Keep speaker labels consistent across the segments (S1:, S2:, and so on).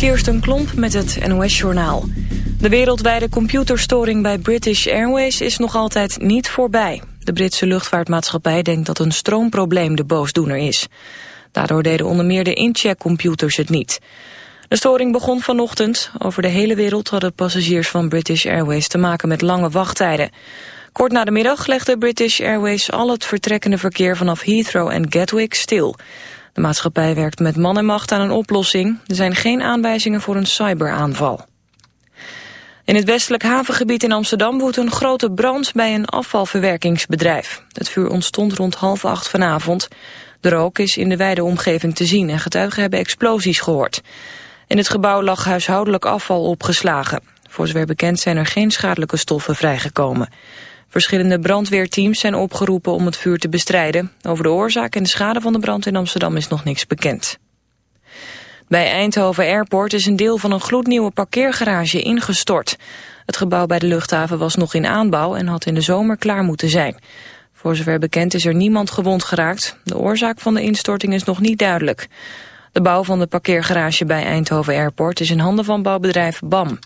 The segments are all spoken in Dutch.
S1: Kirsten Klomp met het NOS-journaal. De wereldwijde computerstoring bij British Airways is nog altijd niet voorbij. De Britse luchtvaartmaatschappij denkt dat een stroomprobleem de boosdoener is. Daardoor deden onder meer de incheckcomputers het niet. De storing begon vanochtend. Over de hele wereld hadden passagiers van British Airways te maken met lange wachttijden. Kort na de middag legde British Airways al het vertrekkende verkeer vanaf Heathrow en Gatwick stil. De maatschappij werkt met man en macht aan een oplossing. Er zijn geen aanwijzingen voor een cyberaanval. In het westelijk havengebied in Amsterdam woedt een grote brand bij een afvalverwerkingsbedrijf. Het vuur ontstond rond half acht vanavond. De rook is in de wijde omgeving te zien en getuigen hebben explosies gehoord. In het gebouw lag huishoudelijk afval opgeslagen. Voor zover bekend zijn er geen schadelijke stoffen vrijgekomen. Verschillende brandweerteams zijn opgeroepen om het vuur te bestrijden. Over de oorzaak en de schade van de brand in Amsterdam is nog niks bekend. Bij Eindhoven Airport is een deel van een gloednieuwe parkeergarage ingestort. Het gebouw bij de luchthaven was nog in aanbouw en had in de zomer klaar moeten zijn. Voor zover bekend is er niemand gewond geraakt. De oorzaak van de instorting is nog niet duidelijk. De bouw van de parkeergarage bij Eindhoven Airport is in handen van bouwbedrijf BAM.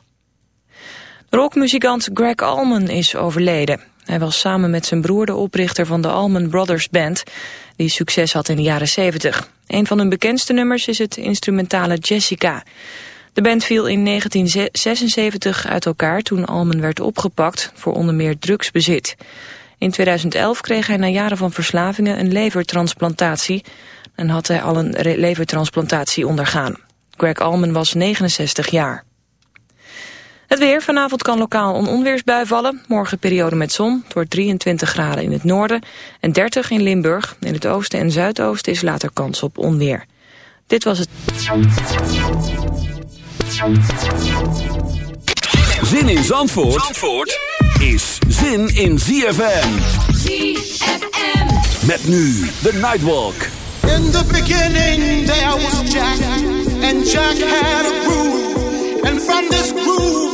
S1: Rockmuzikant Greg Allman is overleden. Hij was samen met zijn broer de oprichter van de Allman Brothers Band... die succes had in de jaren 70. Een van hun bekendste nummers is het instrumentale Jessica. De band viel in 1976 uit elkaar toen Allman werd opgepakt... voor onder meer drugsbezit. In 2011 kreeg hij na jaren van verslavingen een levertransplantatie... en had hij al een levertransplantatie ondergaan. Greg Allman was 69 jaar. Het weer. Vanavond kan lokaal een onweersbui vallen. Morgen periode met zon. Het wordt 23 graden in het noorden en 30 in Limburg. In het oosten en zuidoosten is later kans op onweer. Dit was het.
S2: Zin in Zandvoort, Zandvoort is zin in ZFM.
S3: ZFM.
S2: Met nu de Nightwalk.
S4: In the beginning there was Jack. And Jack had a groove. And from this groove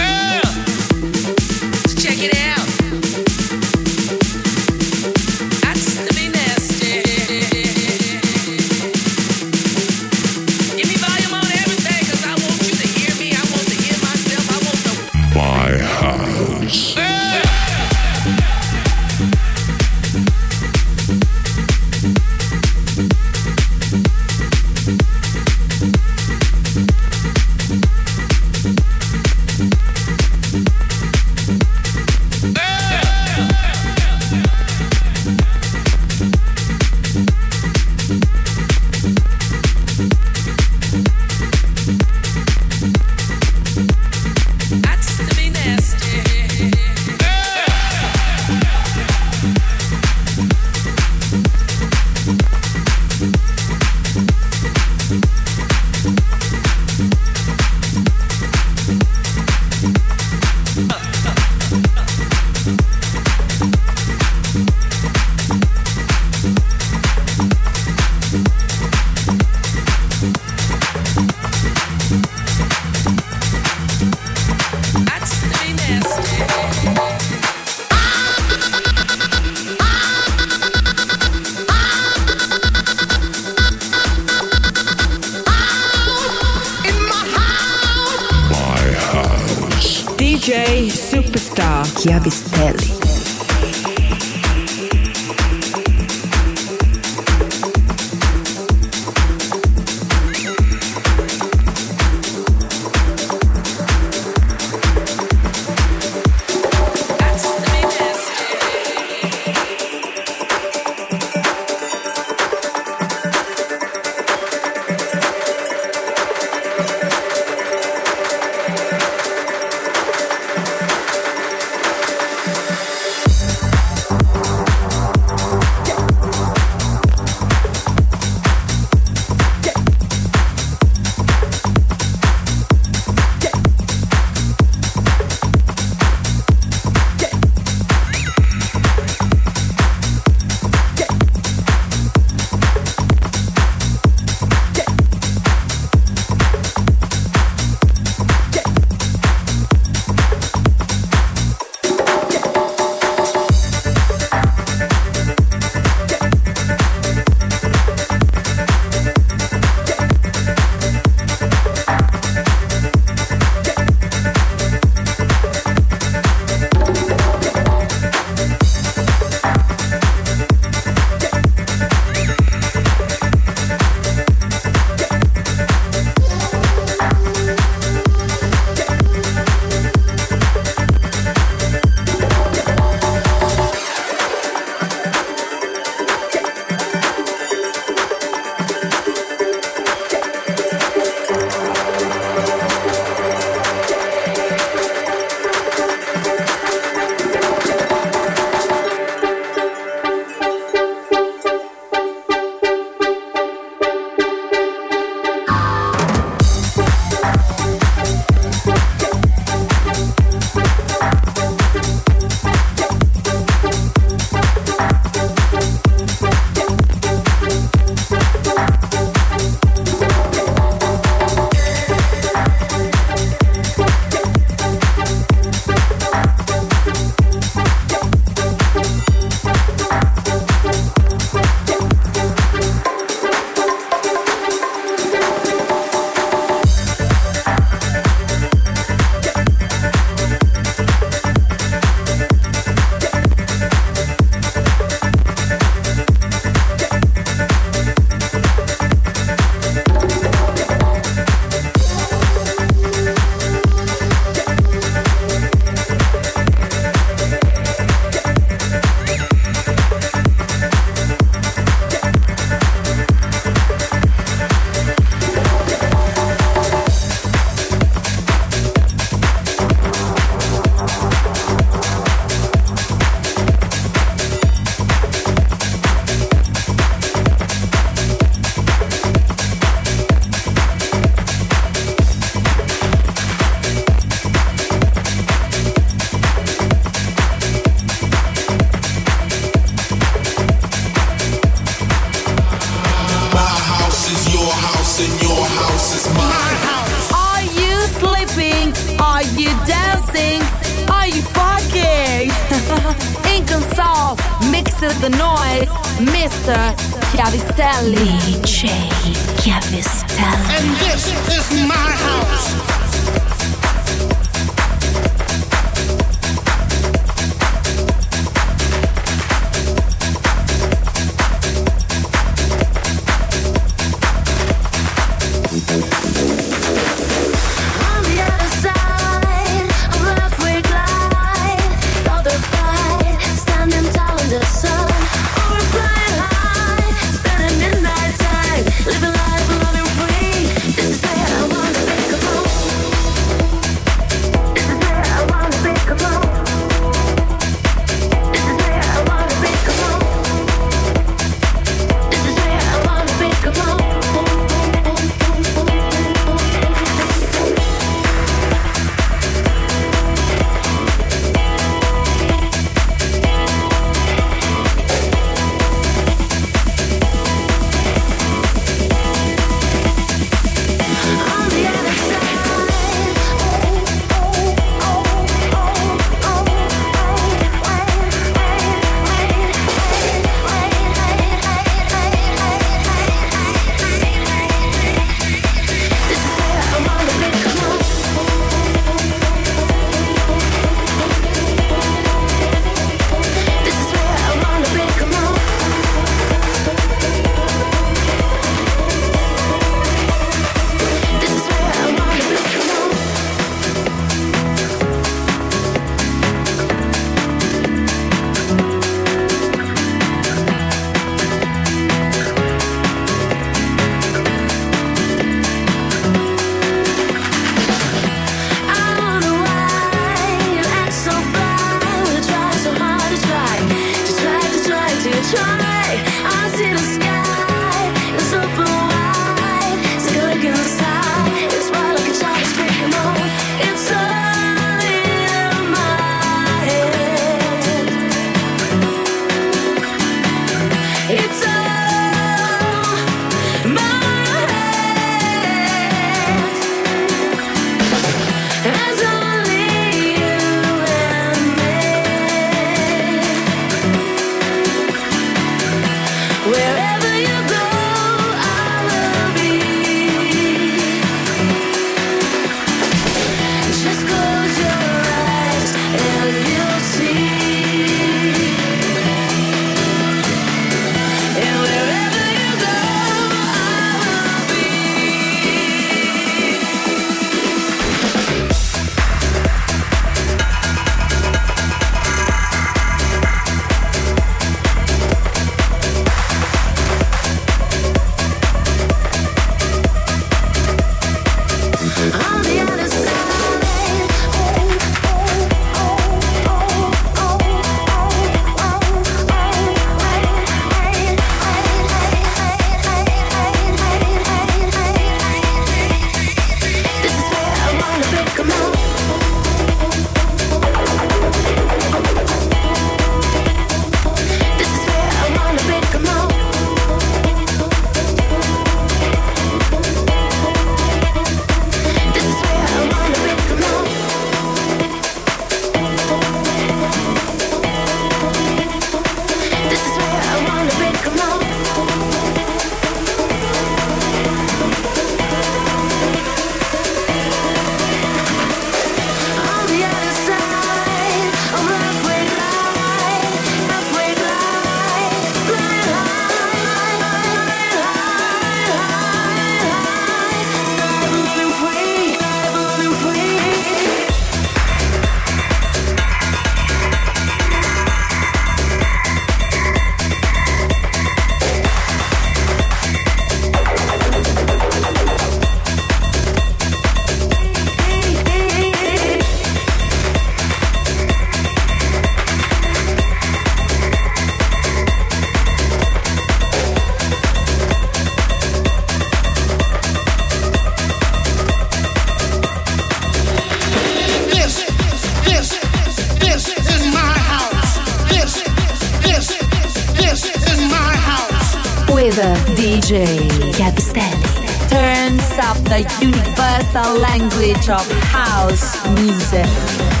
S5: House.
S6: DJ Chiavistelli.
S7: turns up the universal language of house music.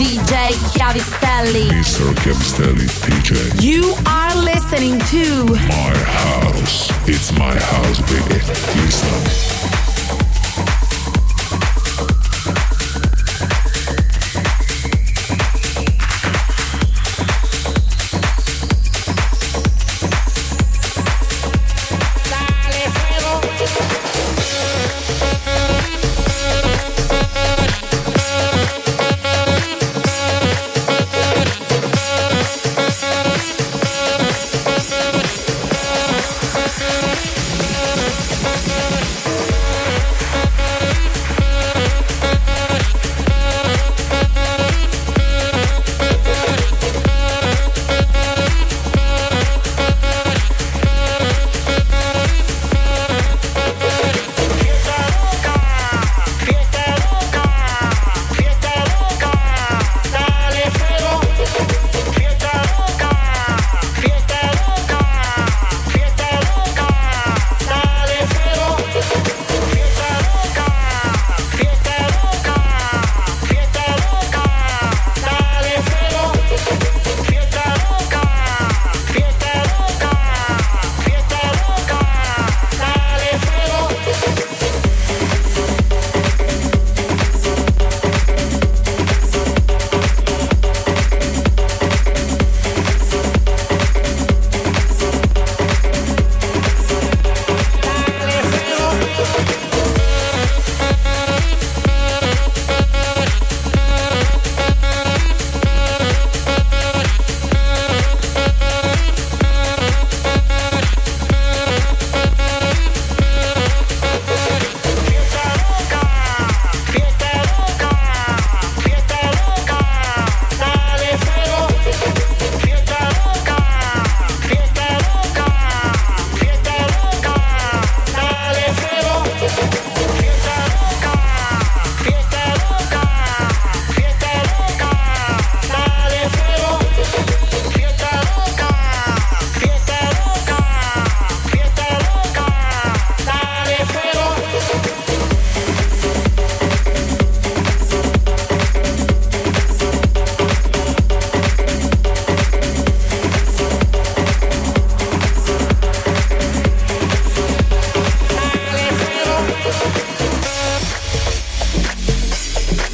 S7: DJ Chiavistelli.
S8: Mr. Chiavistelli, DJ.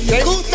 S3: Pregunta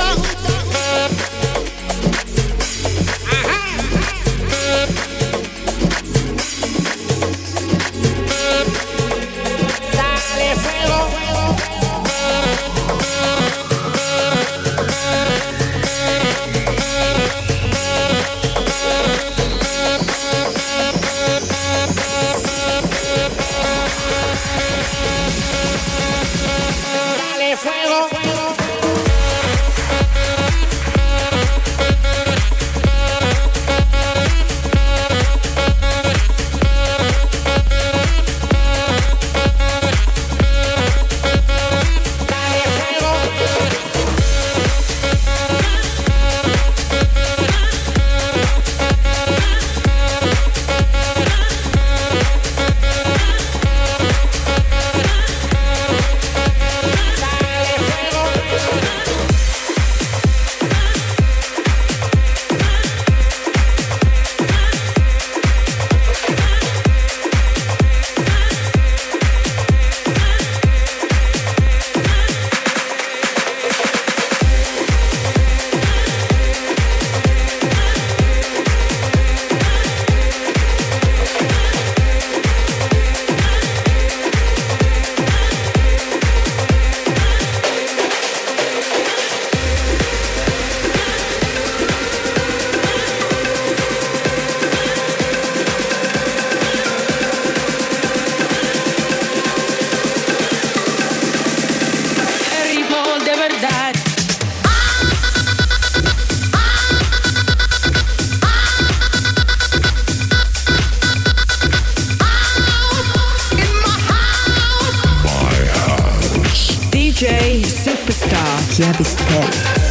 S9: Chiavistelli.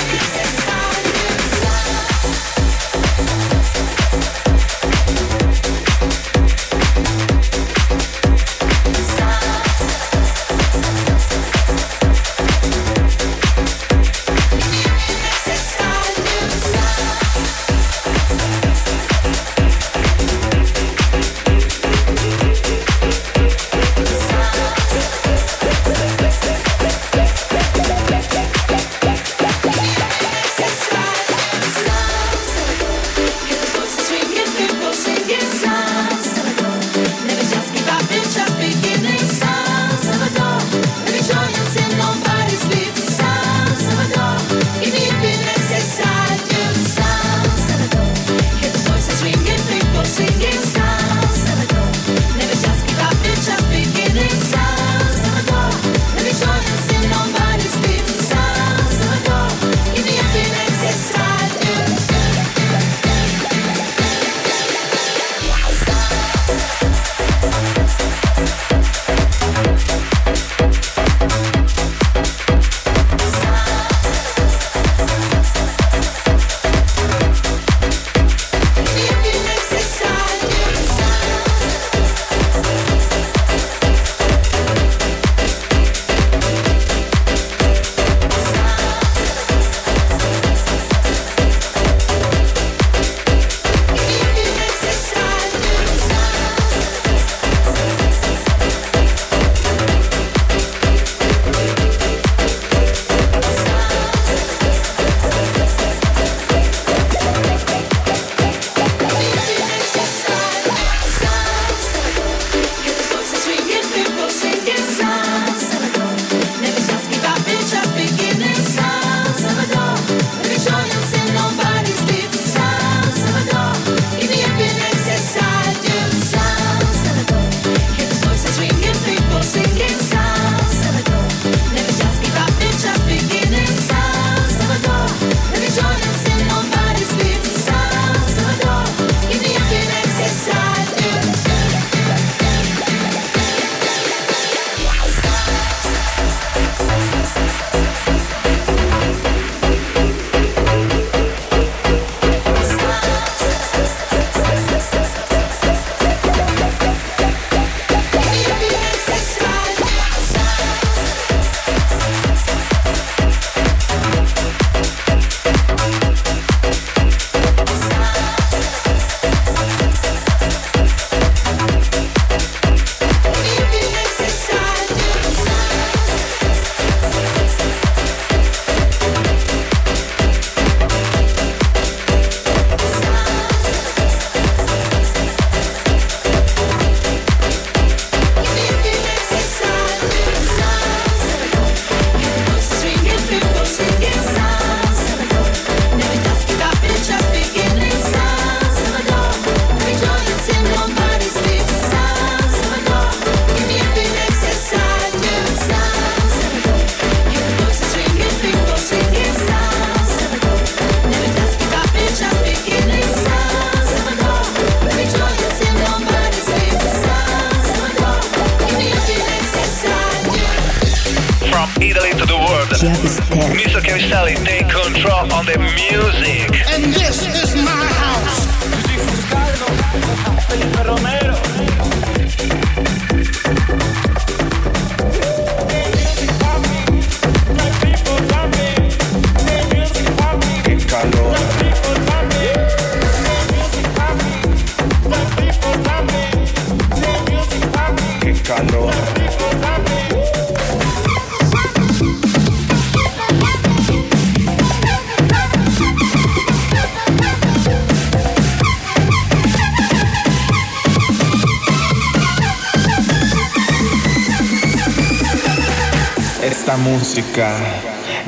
S10: Esta música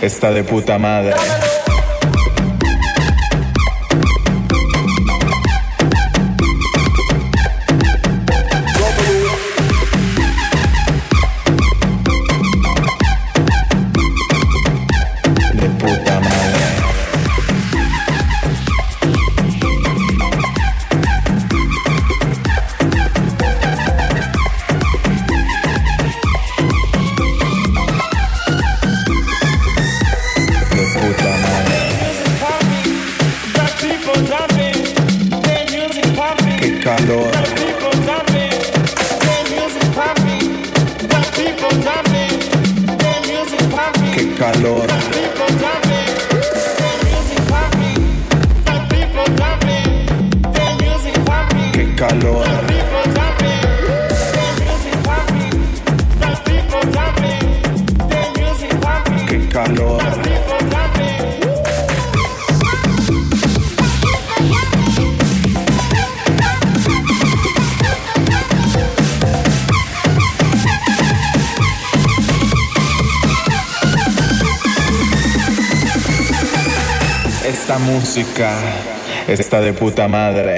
S10: está de puta madre. Música está de puta madre.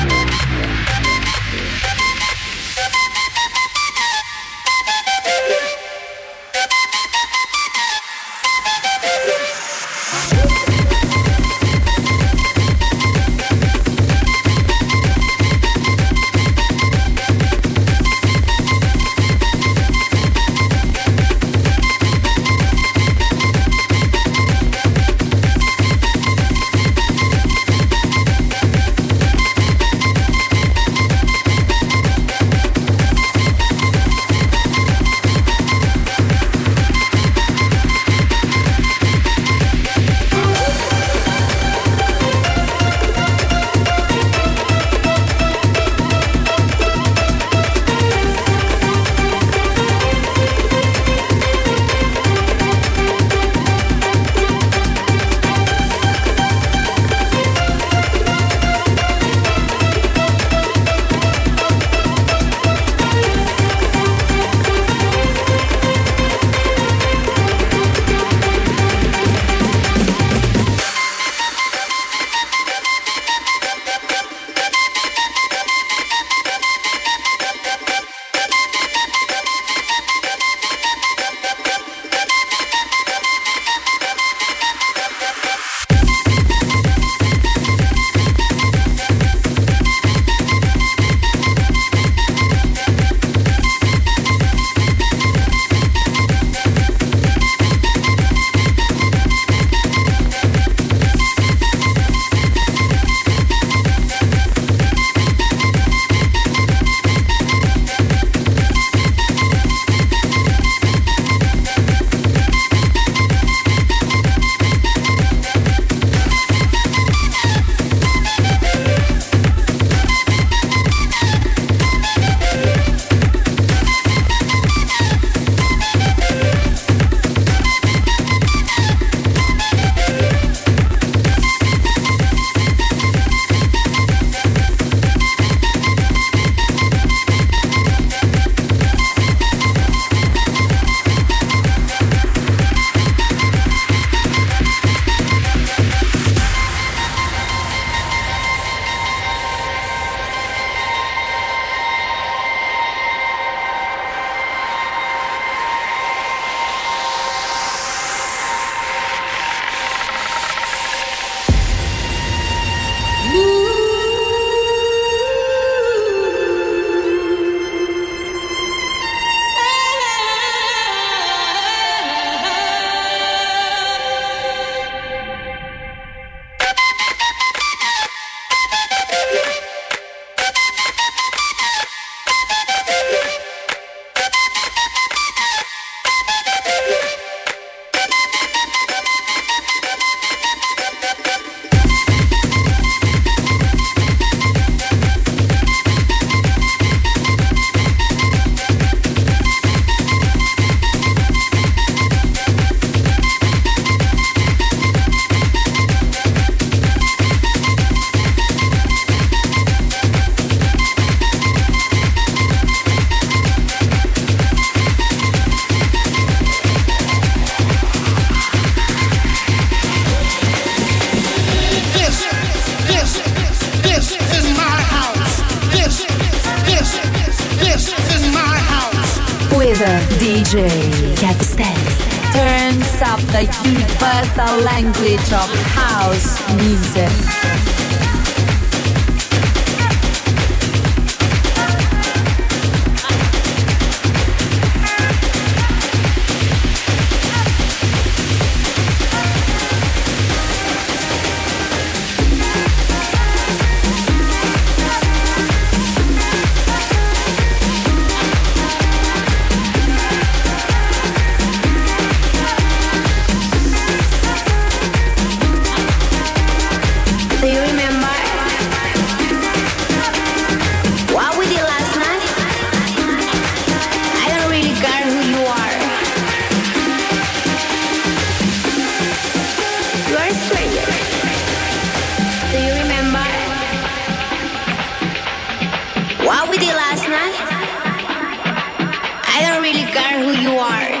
S3: are.